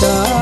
vida.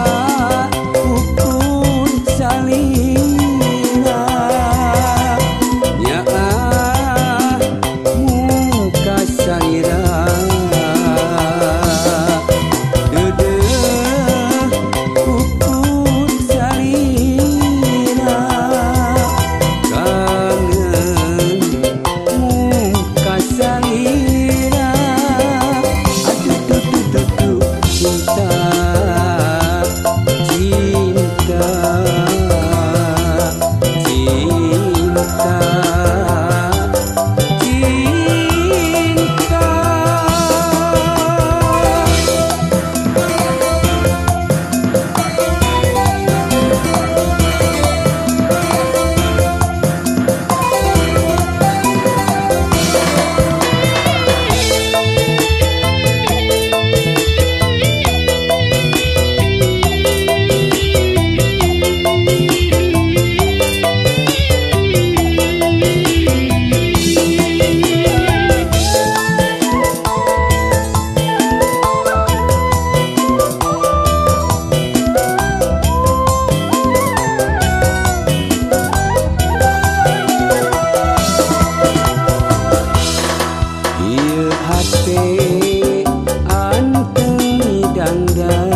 tetangga